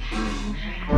Thank you.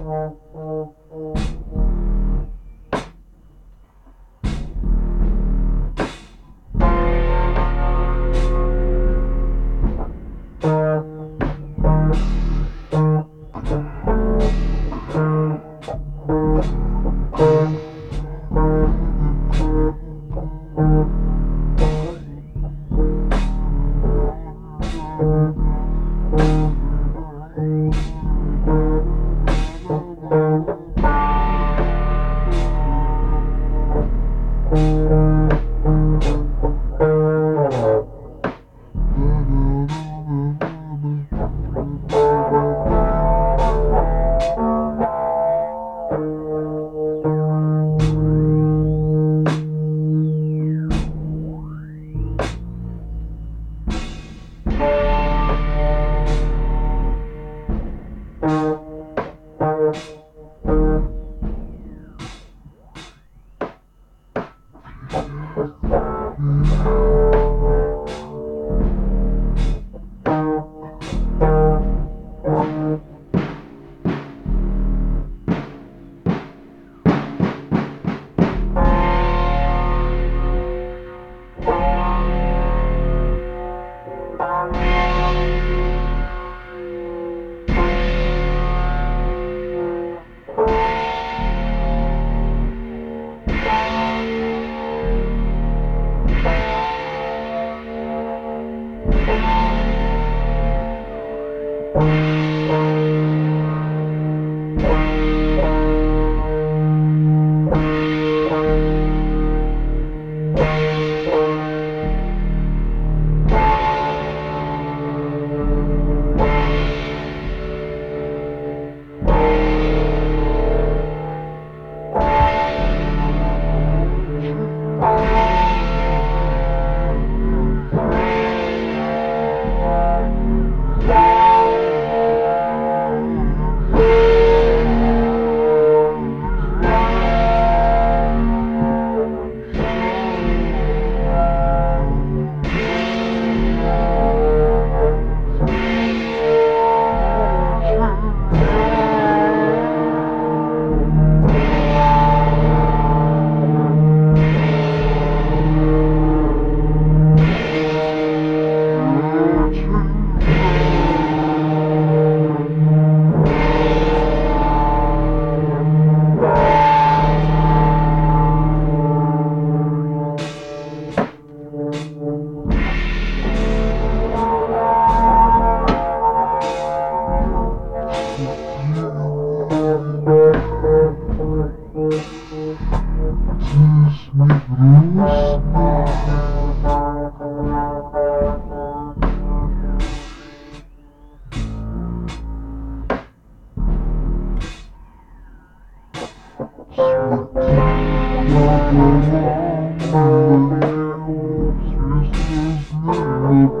Thank you.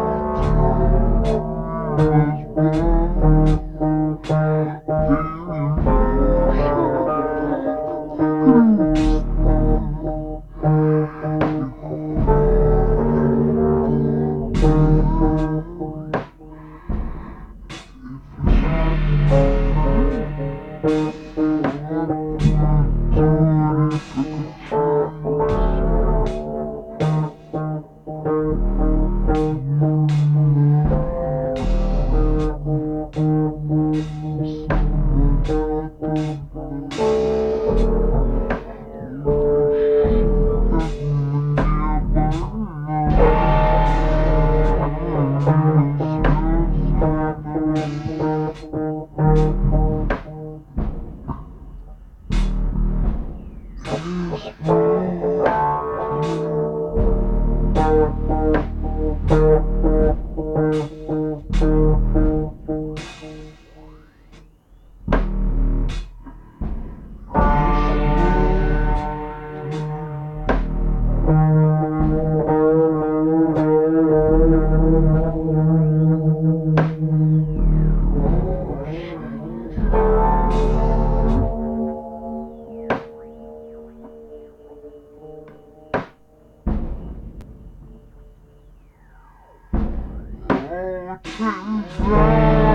嗯